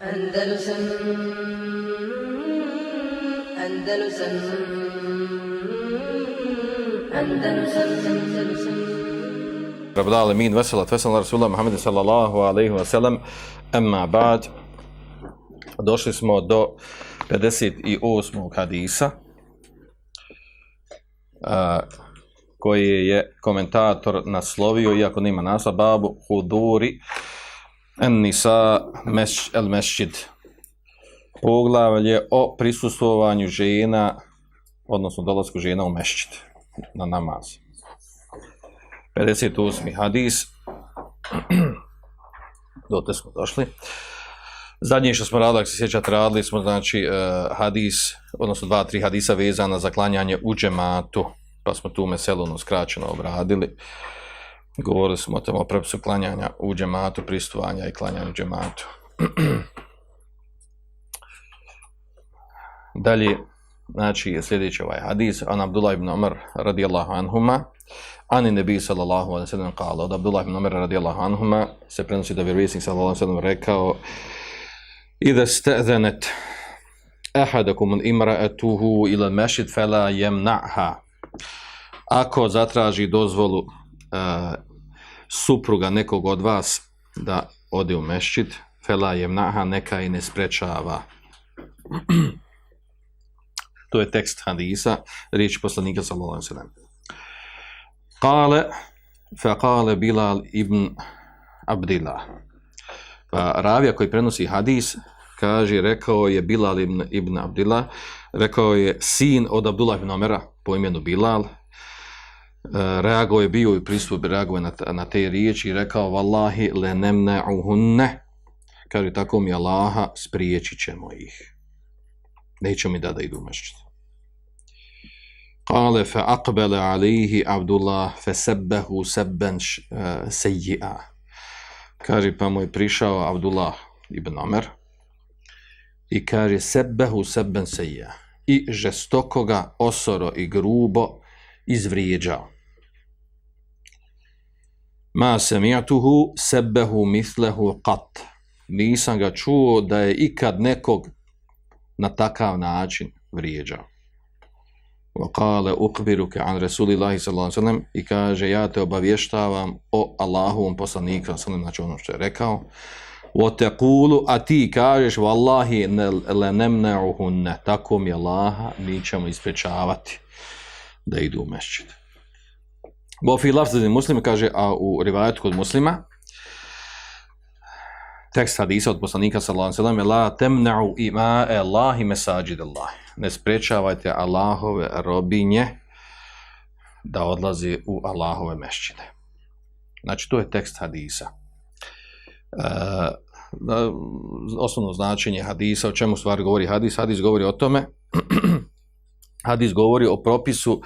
Andalusam Andalusam Andalusam Andalusam Rabdal Alamin, veselat, veselat Rasulullah Muhammed sallallahu alaihi wa sallam, amma ba'd, došli smo do 58. hadisa, a, koji je komentator naslovio, iako nema naslov, babu huduri An-Nisa el mešćid. Poglavlje o prisustvovanju žena, odnosno dolasku žena u mešćid, na namaz. 58. hadis. Dote smo došli. Zadnje što smo radili, ako se sjećate, radili smo znači uh, hadis, odnosno dva, tri hadisa vezana za klanjanje u džematu, pa smo tu meselunu ono, skraćeno obradili. Govorili smo o tom o prepisu klanjanja u džematu, pristovanja i klanjanja u džematu. Dalje, znači sljedeći ovaj hadis, an Abdullah ibn Umar radijallahu anhuma, ani nebi sallallahu alaihi sallam kala, od Abdullah ibn Umar radijallahu anhuma, se prenosi da vjerovisnik sallallahu alaihi sallam rekao, Ida ste'zenet ahadakum imra'atuhu ila mešid fela jemna'ha. Ako zatraži dozvolu uh, supruga nekog od vas da ode u mešćit, fela jemna'ha, neka i ne sprečava. to je tekst hadisa, riječ poslanika sallallahu alaihi sallam. Kale, fa kale Bilal ibn Abdillah. Pa ravija koji prenosi hadis, kaže, rekao je Bilal ibn, ibn Abdillah, rekao je sin od Abdullah ibn Omera po imenu Bilal, E, reagovao je bio i pristup reagovao na, na te riječi i rekao, Wallahi le nemne kaže, tako mi Allaha, spriječit ćemo ih. Neće mi da da idu mešćit Kale fe akbele alihi Abdullah fe sebbehu sebben uh, e, sejji'a. Kaže, pa mu je prišao Abdullah ibn Omer i kaže, sebbehu sebben sejia I žestoko ga osoro i grubo izvrijeđao. Ma sami'tuhu sebbehu mislehu qat. Nisam ga čuo da je ikad nekog na takav način vrijeđao. Wa qala ukhbiruka an rasulillahi sallallahu alejhi ve sellem i kaže ja te obavještavam o Allahovom poslaniku sallallahu znači ono što je rekao wa taqulu ati kažeš wallahi la namna'uhun tako mi Allaha mi ćemo isprečavati da idu u mešćid. Bo fi lafzi muslim kaže a u rivajetu kod muslima tekst hadisa od poslanika sallallahu alejhi ve sellem la tamna'u ima Allahi masajid Allah ne sprečavajte Allahove robinje da odlazi u Allahove mešćine. Znači, to je tekst hadisa. E, osnovno značenje hadisa, o čemu stvari govori hadis? Hadis govori o tome, hadis govori o propisu uh,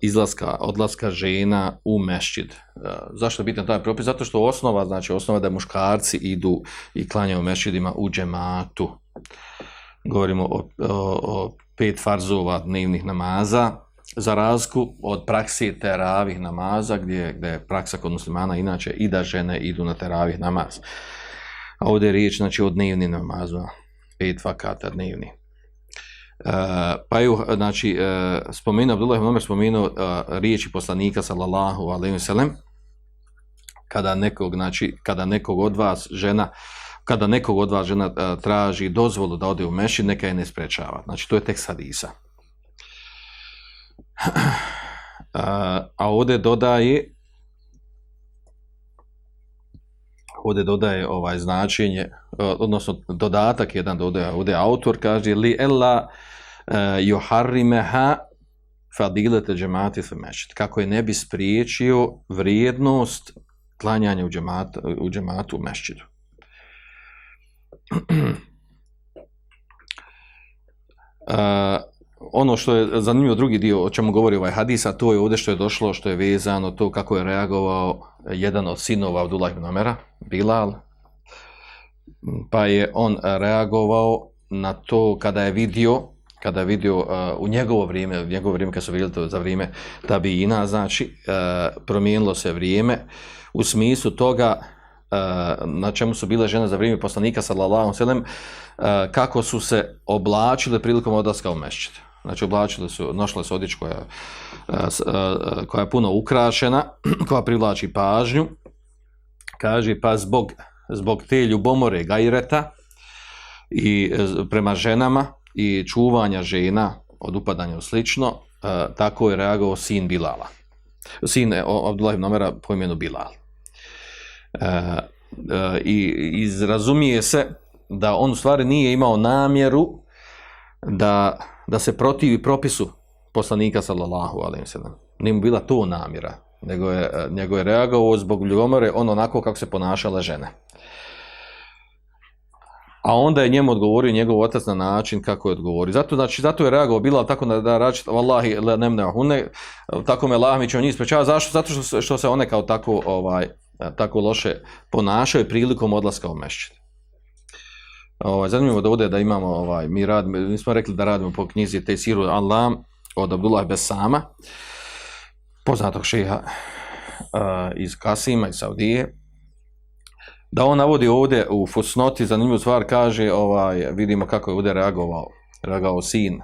izlaska, odlaska žena u mešćid. Uh, zašto je bitan taj propis? Zato što osnova, znači osnova da muškarci idu i klanjaju mešćidima u džematu. Govorimo o, o, o pet farzova dnevnih namaza, za razliku od praksi teravih namaza, gdje, gdje je praksa kod muslimana inače i da žene idu na teravih namaz. A ovdje je riječ znači, o dnevnim namazu, pet vakata dnevni. Uh, pa ju, znači, uh, spomenuo, Abdullah ibn Umar spomenuo uh, riječi poslanika, sallallahu alaihi wasallam, kada nekog, znači, kada nekog od vas žena kada nekog od vas žena uh, traži dozvolu da ode u meši, neka je ne sprečava. Znači, to je tekst hadisa. A, a ovdje dodaje ovdje dodaje ovaj značenje, e, odnosno dodatak jedan dodaje, ovdje autor kaže li ella e, uh, juharrimeha fadilete džemati fe mešit. Kako je ne bi spriječio vrijednost klanjanja u džemat, u, džematu u mešćidu. Uh, e, ono što je zanimljivo drugi dio o čemu govori ovaj hadis, a to je ovdje što je došlo, što je vezano, to kako je reagovao jedan od sinova Abdullah ibn Amera, Bilal, pa je on reagovao na to kada je vidio, kada je vidio uh, u njegovo vrijeme, u njegovo vrijeme kad su vidjeli to za vrijeme tabijina, znači uh, promijenilo se vrijeme u smislu toga e, na čemu su bile žene za vrijeme poslanika sallallahu alejhi ve kako su se oblačile prilikom odlaska u mešćid. Znači oblačile su, nošle su odjeću koja, e, e, e, koja je puno ukrašena, koja privlači pažnju. Kaže, pa zbog, zbog te ljubomore gajreta i prema ženama i čuvanja žena od upadanja u slično, tako je reagovao sin Bilala. Sin Abdullah ibn Omera po imenu Bilal. E, e, I izrazumije se da on u stvari nije imao namjeru da, da se protivi propisu poslanika sallallahu alejhi ve sellem. Nije mu bila to namjera, nego je e, nego je reagovao zbog ljubomore on onako kako se ponašala žena. A onda je njemu odgovorio njegov otac na način kako je odgovorio. Zato znači zato je reagovao bila tako da da rači vallahi la nemne hune tako me Lahmić on njih sprečava zašto zato što što se one kao tako ovaj e, tako loše ponašaju prilikom odlaska u mešćid. Ovaj zanimljivo da ovdje da imamo ovaj mi radimo mi smo rekli da radimo po knjizi Tesiru Allah od Abdullah Besama poznatog šeha uh, iz Kasima iz Saudije. Da on navodi ovdje u fusnoti zanimljivu stvar kaže ovaj vidimo kako je ovdje reagovao reagovao sin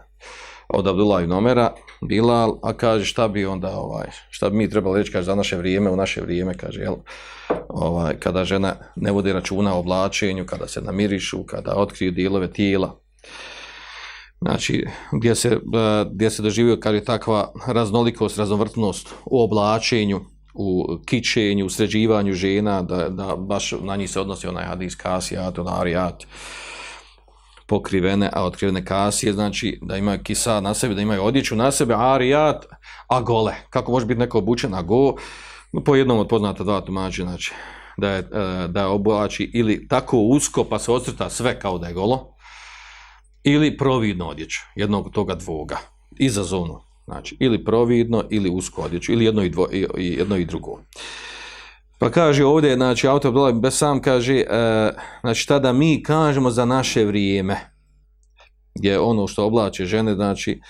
od Abdullah ibn Omera Bilal a kaže šta bi onda ovaj šta bi mi trebali reći kaže za naše vrijeme u naše vrijeme kaže jel ovaj kada žena ne vodi računa o oblačenju kada se namirišu kada otkriju dijelove tijela. Znači gdje se e, gdje se doživio kaže, takva raznolikost raznovrtnost u oblačenju u kičenju, u sređivanju žena, da, da baš na njih se odnosi onaj hadis kasijat, onarijat, pokrivene, a otkrivene kasije, znači da imaju kisa na sebi, da imaju odjeću na sebe, arijat, a gole. Kako može biti neko obučen, a go, po jednom od poznata dva tumači, znači da je, e, da je oblači ili tako usko pa se ocrta sve kao da je golo, ili providno odjeću, jednog toga dvoga, izazovno, Znači, ili providno, ili usko odjeću, ili jedno i, dvo, i, jedno i drugo. Pa kaže ovdje, znači, autor Abdullah sam kaže, e, znači, tada mi kažemo za naše vrijeme, gdje ono što oblače žene, znači,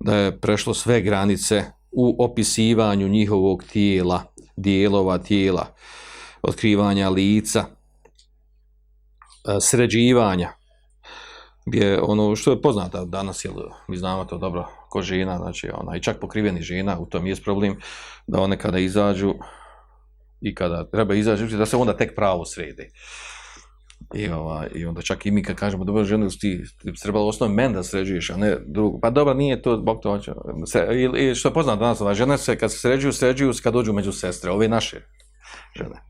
da je prešlo sve granice u opisivanju njihovog tijela, dijelova tijela, otkrivanja lica, e, sređivanja, gdje ono što je poznato danas, jel, mi znamo to dobro, ko žena, znači ona i čak pokriveni žena, u tom je problem da one kada izađu i kada treba izaći, da se onda tek pravo sredi. I, ova, I onda čak i mi kad kažemo dobro žene, ti, ti bi trebalo osnovno men da sređuješ, a ne drugo. Pa dobro, nije to Bog to. hoće. Se, i, I što je poznato danas, ova, žene se kad se sređuju, sređuju kad dođu među sestre, ove naše žene.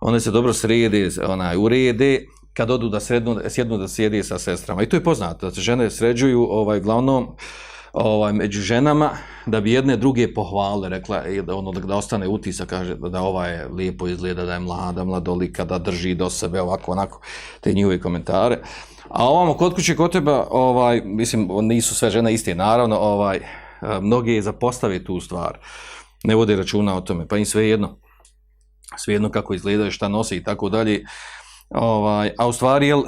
One se dobro srede, onaj, urede, kad odu da srednu, sjednu da sjede sa sestrama. I to je poznato, da se žene sređuju ovaj, glavnom, ovaj među ženama da bi jedne druge pohvale rekla da ono da ostane utisak kaže da ova je lijepo izgleda da je mlada mladolika da drži do sebe ovako onako te njihove komentare. A ovamo kod kuće kod teba ovaj mislim nisu sve žene iste naravno ovaj eh, mnoge zapostave tu stvar. Ne vode računa o tome pa im sve jedno sve jedno kako izgledaju šta nose i tako dalje. Ovaj a u stvari jel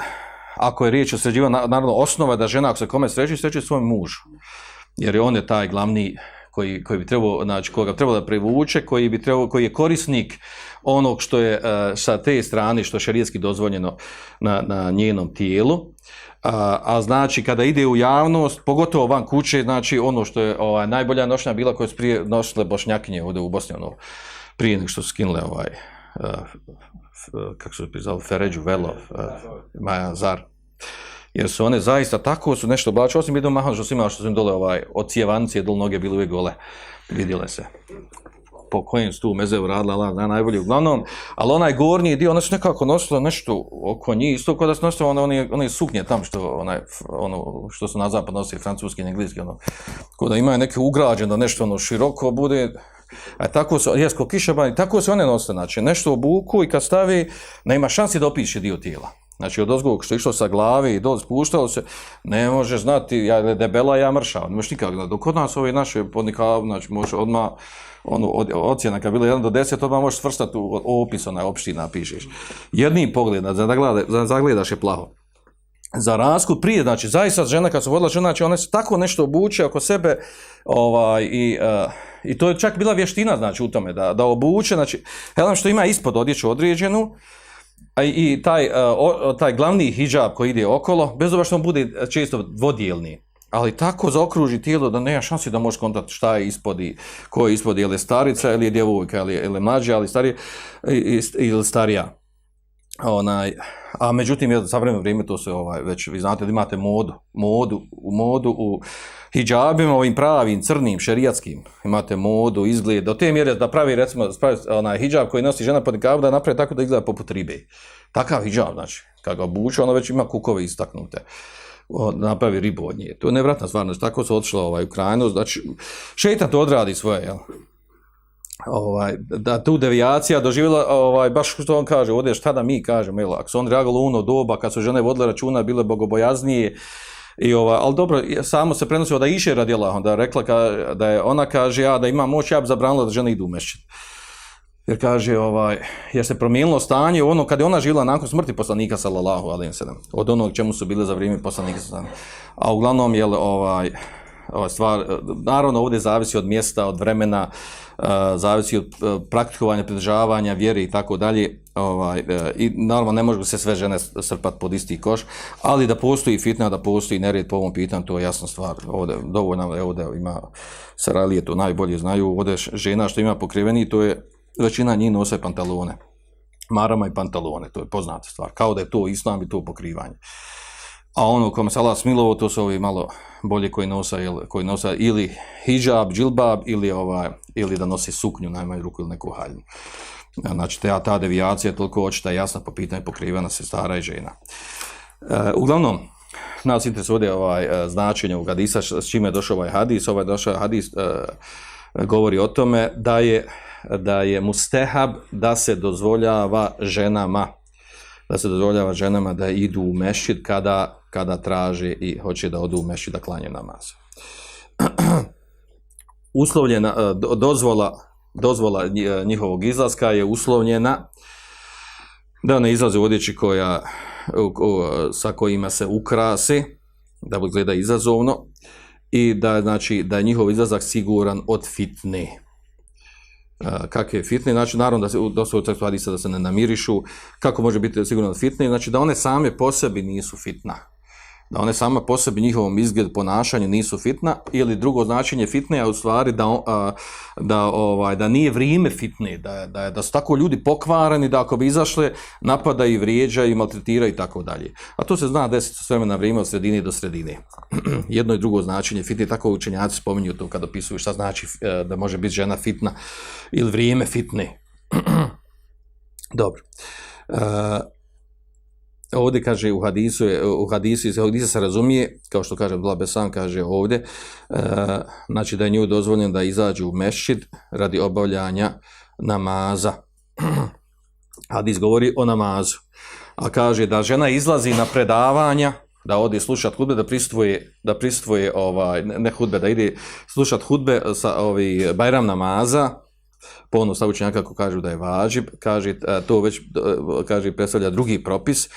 ako je riječ o sređivanju, naravno osnova da žena ako se kome sreći, sreći svoj muž jer je on je taj glavni koji, koji bi trebao, znači koga treba da privuče, koji, bi trebao, koji je korisnik onog što je uh, sa te strane, što je šarijetski dozvoljeno na, na njenom tijelu. A, a znači kada ide u javnost, pogotovo van kuće, znači ono što je ovaj, najbolja nošnja bila koja su prije nosile bošnjakinje ovdje u Bosni, ono, prije nego što su skinule ovaj, uh, kako su pisali, Feređu Velo, uh, Maja Zar jer su one zaista tako su nešto oblačile, osim jednom mahom što su imali što su im dole ovaj, od cijevancije dole noge bili uvijek gole, vidjele se po kojem su tu meze uradila, Allah na najbolji. Uglavnom, ali onaj gornji dio, ona su nekako nosila nešto oko njih, isto kao da su nosila one, one, one suknje tam što, onaj, ono, što su na zapad nosili, francuski i engleski, ono, kao da imaju neke ugrađene, da nešto ono široko bude, a tako su, jesko kišabani, tako su one nosile, znači nešto obuku i kad stavi, nema šansi da opiše dio tijela. Znači od ozgovog što je išlo sa glave i dole spuštao se, ne može znati, ja je debela, ja mršao, ne možeš nikak, dok kod nas ove naše podnikav, znači može odmah, ono, od, ocjena kad bilo 1 do 10, odmah možeš svrstati u opis, onaj opština, pišeš. Jedni pogled, znači, da zagledaš, zagledaš je plaho. za raskud prije, znači zaista žena kad se vodila žena, znači ona se tako nešto obuče oko sebe ovaj, i, uh, i to je čak bila vještina znači u tome, da, da obuče, znači helam što ima ispod odjeću određenu, i, i taj, uh, o, taj glavni hijab koji ide okolo, bez obzira što on bude često dvodijelni, ali tako zaokruži tijelo da nema šansi da možeš kontakt šta je ispod i ko je ispod, je li starica ili je djevojka ili, ili mlađa, ali starija ili starija onaj a međutim ja, za vrijeme vrijeme to se ovaj već vi znate da imate modu modu u modu u hidžabima ovim pravim crnim šerijatskim imate modu izgled do te mjere da pravi recimo pravi onaj hidžab koji nosi žena pod nikabu da napravi tako da izgleda poput ribe takav hidžab znači kako obuče ono već ima kukove istaknute napravi ribu od nje. To je nevratna stvar, znači tako se otišla ovaj, u krajnost, znači šeitan to odradi svoje, jel? Ovaj, da tu devijacija doživjela, ovaj, baš što on kaže, ovdje šta da mi kažemo, jel, ako su on reagali uno doba, kad su žene vodile računa, bile bogobojaznije, I ova, ali dobro, samo se prenosio da iše radi Allahom, da rekla ka, da je ona kaže ja da ima moć, ja bi zabranila da žene idu u mešćin. Jer kaže, ovaj, jer se promijenilo stanje ono kad je ona živjela nakon smrti poslanika sallallahu alejhi ve sellem. Od onog čemu su bile za vrijeme poslanika sallallahu A uglavnom je ovaj ova stvar naravno ovdje zavisi od mjesta, od vremena, e, zavisi od e, praktikovanja, pridržavanja, vjere i tako dalje. Ovaj e, i naravno ne može se sve žene srpat pod isti koš, ali da postoji fitna, da postoji nered po ovom pitanju, to je jasna stvar. Ovdje dovoljno ovdje ima Saralije to najbolje znaju, ovdje žena što ima pokriveni, to je većina njih nose pantalone. Marama i pantalone, to je poznata stvar. Kao da je to islam i to pokrivanje. A ono kome se Allah smilovo, to su ovi malo bolje koji nosa, ili, koji nosa ili hijab, džilbab, ili, ovaj, ili da nosi suknju, najmanju ruku ili neku haljnu. E, znači, ta, ta devijacija je toliko očita jasna po pitanju pokrivena se stara i žena. E, uglavnom, nas interesuje ovaj, e, značenje u hadisa, s čime je došao ovaj hadis. Ovaj došao hadis e, govori o tome da je da je mustehab da se dozvoljava ženama da se dozvoljava ženama da idu u mešćid kada, kada traže i hoće da odu u mešćid da klanje namaz. Uslovljena e, dozvola dozvola e, njihovog izlaska je uslovljena da ne izlaze u odjeći koja sa kojima se ukrasi da gleda izazovno i da znači da je njihov izlazak siguran od fitne. E, kakve fitne, znači naravno da se u se utvrdi da se ne namirišu, kako može biti sigurno fitne, znači da one same po sebi nisu fitna da one sama po sebi njihovom izgled ponašanju nisu fitna ili drugo značenje fitne je u stvari da, da, ovaj, da nije vrijeme fitne, da, da, da su tako ljudi pokvareni da ako bi izašle napada i vrijeđa i maltretira i tako dalje. A to se zna desiti s vremena vrijeme od sredine do sredine. Jedno i drugo značenje fitne, tako učenjaci spominju to kad opisuju šta znači eh, da može biti žena fitna ili vrijeme fitne. Dobro. Uh, ovdje kaže u hadisu, u hadisu, iz hadisa se razumije, kao što kaže Abdullah Besan, kaže ovdje, e, znači da je nju dozvoljeno da izađe u mešid radi obavljanja namaza. Hadis govori o namazu. A kaže da žena izlazi na predavanja, da ode slušat hudbe, da pristvuje, da pristvuje ovaj, ne hudbe, da ide slušat hudbe sa ovi bajram namaza, po ono stavu kako kažu da je važib, kaže, e, to već e, kaže, predstavlja drugi propis,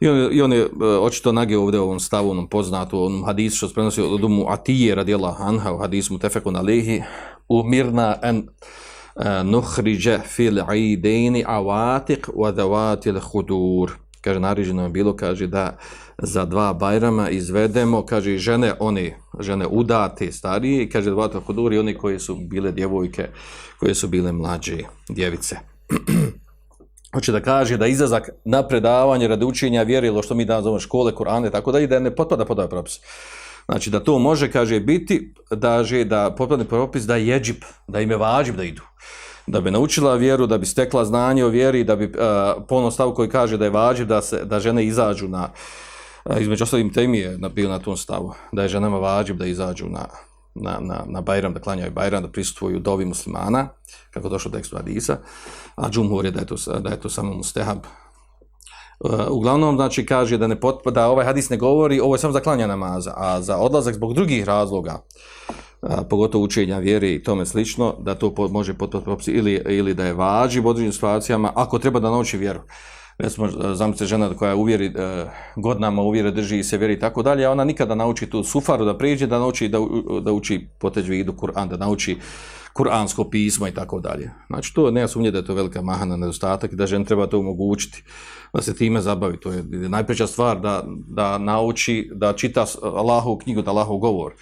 I on, i on je e, očito nage ovdje u ovom stavu, onom poznatu, onom hadisu što se prenosi od umu Atije radijela Anha, u hadismu Tefekun Alihi, umirna en e, nuhriđe fil idejni avatik wa davatil hudur. Kaže, nariženo je bilo, kaže, da za dva bajrama izvedemo, kaže, žene, one, žene udate, starije, kaže, davatil hudur i one koje su bile djevojke, koje su bile mlađe djevice. hoće da kaže da izazak na predavanje radi učenja vjerilo što mi danas zovemo škole, Kurane, tako da i da ne potpada pod ovaj propis. Znači da to može, kaže, biti da je da potpadne propis da je džip, da im je vađib da idu. Da bi naučila vjeru, da bi stekla znanje o vjeri, da bi uh, ponos stav koji kaže da je vađib da, se, da žene izađu na, uh, između ostalim temije na, bio na tom stavu, da je ženama vađib da izađu na, na, na, na Bajram, da klanjaju Bajram, da prisutuju dovi muslimana, kako došlo tekstu Hadisa, a džumhur je da je to, da je to samo mustehab. Uh, uglavnom, znači, kaže da ne potpada, ovaj hadis ne govori, ovo je samo za klanja namaza, a za odlazak zbog drugih razloga, a, pogotovo učenja vjere i tome slično, da to po, može potpadati ili, ili da je važi u određenim situacijama, ako treba da nauči vjeru recimo, e, zamislite žena koja uvjeri, e, godinama uvjeri, drži se vjeri i tako dalje, a ona nikada nauči tu sufaru da priđe, da nauči da, da uči po idu Kur'an, da nauči kuransko pismo i tako dalje. Znači, to ne sumnje da je to velika mahana nedostatak i da žena treba to omogućiti, da se time zabavi. To je najpreća stvar da, da nauči, da čita Allahovu knjigu, da Allahov govor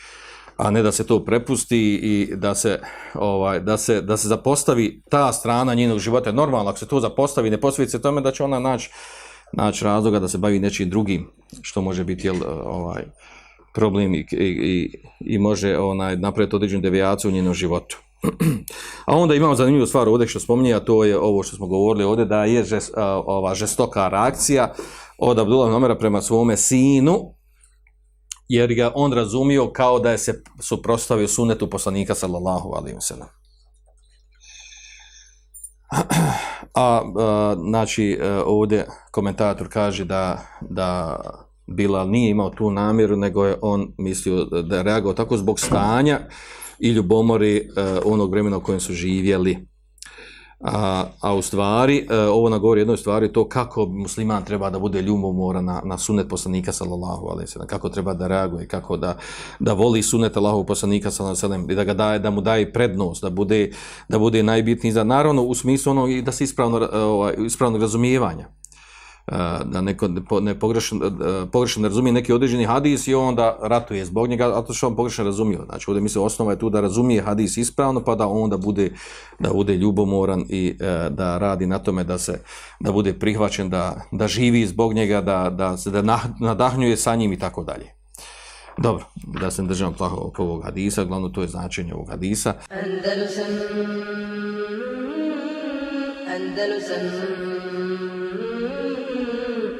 a ne da se to prepusti i da se ovaj da se da se zapostavi ta strana njenog života. Normalno ako se to zapostavi, ne posveti se tome da će ona naći naći razloga da se bavi nečim drugim što može biti jel, ovaj problem i, i, i, može onaj napraviti određenu devijaciju u njenom životu. A onda imamo zanimljivu stvar ovdje što spominje, a to je ovo što smo govorili ovdje, da je žest, ova žestoka reakcija od Abdullah Nomera prema svome sinu, jer ga on razumio kao da je se suprostavio sunetu poslanika sallallahu alaihi wa sallam. A, a znači e, ovdje komentator kaže da, da Bilal nije imao tu namjeru, nego je on mislio da je reagao tako zbog stanja i ljubomori a, onog vremena u kojem su živjeli. A, a u stvari, a, ovo nagovori jednoj stvari, to kako musliman treba da bude ljubomoran na, na sunet poslanika sallallahu alaihi sallam, kako treba da reaguje, kako da, da voli sunet Allahov poslanika sallallahu alaihi sallam i da ga daje, da mu daje prednost, da bude, da bude najbitniji za, naravno u smislu ono i da se ispravno, ovaj, ispravno razumijevanja da neko ne pogrešno, pogrešno ne razumije neki određeni hadis i onda ratuje zbog njega, zato to što on pogrešno razumio. Znači, ovdje mislim, osnova je tu da razumije hadis ispravno, pa da onda bude, da bude ljubomoran i e, da radi na tome da se, da bude prihvaćen, da, da živi zbog njega, da, da se da nadahnjuje sa njim i tako dalje. Dobro, da se držamo plaho oko ovog hadisa, glavno to je značenje ovog hadisa. Andalusam